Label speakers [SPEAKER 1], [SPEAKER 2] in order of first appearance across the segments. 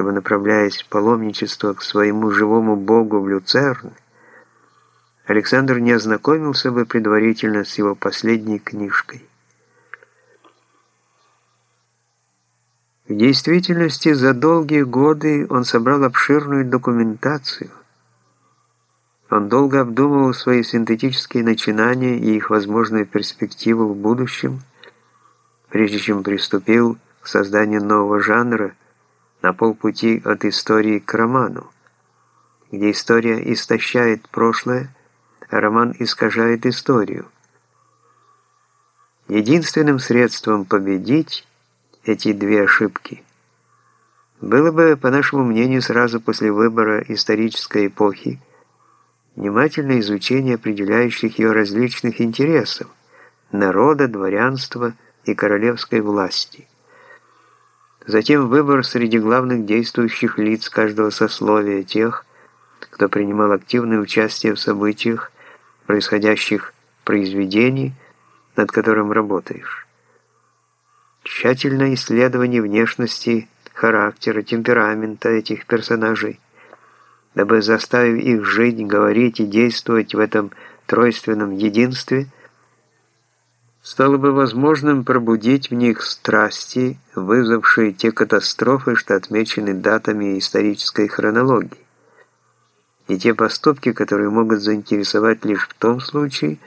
[SPEAKER 1] чтобы, направляясь в паломничество к своему живому богу в Люцерн, Александр не ознакомился бы предварительно с его последней книжкой. В действительности, за долгие годы он собрал обширную документацию. Он долго обдумывал свои синтетические начинания и их возможную перспективу в будущем, прежде чем приступил к созданию нового жанра на полпути от истории к роману, где история истощает прошлое, а роман искажает историю. Единственным средством победить эти две ошибки. Было бы, по нашему мнению, сразу после выбора исторической эпохи внимательное изучение определяющих ее различных интересов народа, дворянства и королевской власти. Затем выбор среди главных действующих лиц каждого сословия тех, кто принимал активное участие в событиях, происходящих в произведении, над которым работаешь. Тщательное исследование внешности, характера, темперамента этих персонажей, дабы заставив их жить, говорить и действовать в этом тройственном единстве, стало бы возможным пробудить в них страсти, вызвавшие те катастрофы, что отмечены датами исторической хронологии, и те поступки, которые могут заинтересовать лишь в том случае,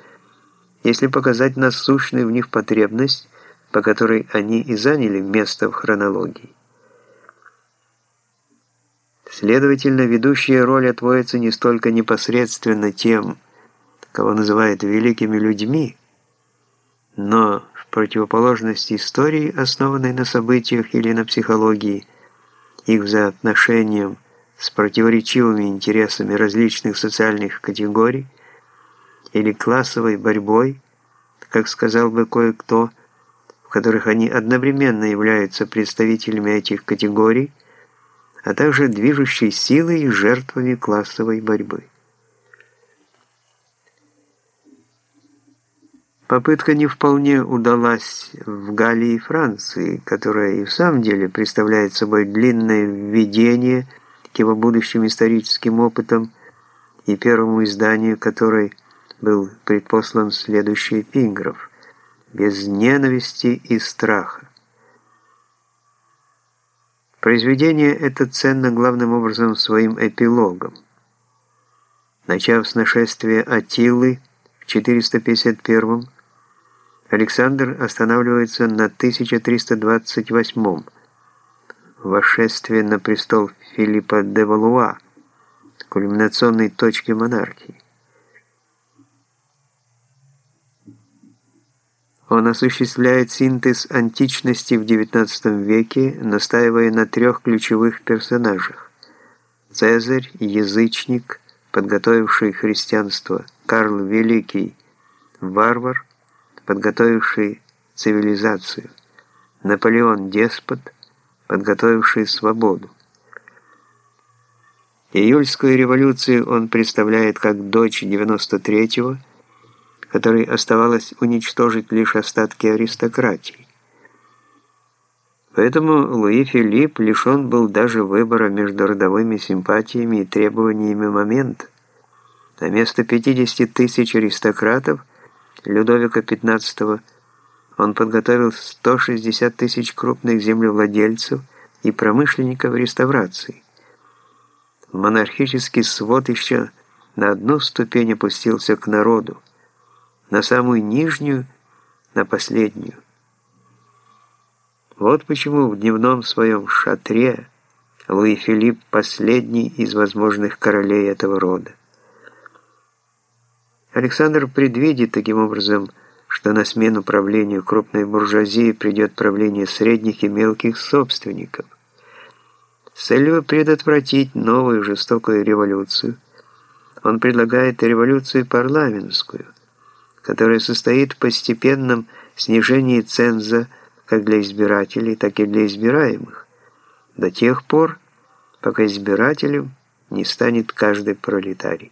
[SPEAKER 1] если показать насущную в них потребность, по которой они и заняли место в хронологии. Следовательно, ведущая роль отводится не столько непосредственно тем, кого называют великими людьми, но в противоположность истории, основанной на событиях или на психологии, их взаимоотношениям с противоречивыми интересами различных социальных категорий или классовой борьбой, как сказал бы кое-кто, которых они одновременно являются представителями этих категорий, а также движущей силой и жертвами классовой борьбы. Попытка не вполне удалась в Галлии и Франции, которая и в самом деле представляет собой длинное введение к его будущим историческим опытам и первому изданию которой был предпослан следующий эпиграф – без ненависти и страха. Произведение это ценно главным образом своим эпилогом. Начав с нашествия Атилы в 451 Александр останавливается на 1328 восшествие на престол Филиппа де Валуа, кульминационной точке монархии. Он осуществляет синтез античности в XIX веке, настаивая на трех ключевых персонажах. Цезарь, язычник, подготовивший христианство, Карл Великий, варвар, подготовивший цивилизацию, Наполеон, деспот, подготовивший свободу. Июльскую революцию он представляет как дочь 93-го, которой оставалось уничтожить лишь остатки аристократии. Поэтому Луи Филипп лишен был даже выбора между родовыми симпатиями и требованиями момента. На место 50 тысяч аристократов Людовика XV он подготовил 160 тысяч крупных землевладельцев и промышленников реставрации. Монархический свод еще на одну ступень опустился к народу на самую нижнюю, на последнюю. Вот почему в дневном своем шатре Луи Филипп последний из возможных королей этого рода. Александр предвидит таким образом, что на смену правлению крупной буржуазии придет правление средних и мелких собственников. С целью предотвратить новую жестокую революцию, он предлагает революцию парламентскую – которое состоит в постепенном снижении ценза как для избирателей, так и для избираемых, до тех пор, пока избирателем не станет каждый пролетарий.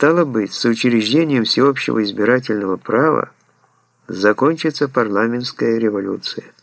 [SPEAKER 1] Стало быть, с учреждением всеобщего избирательного права закончится парламентская революция –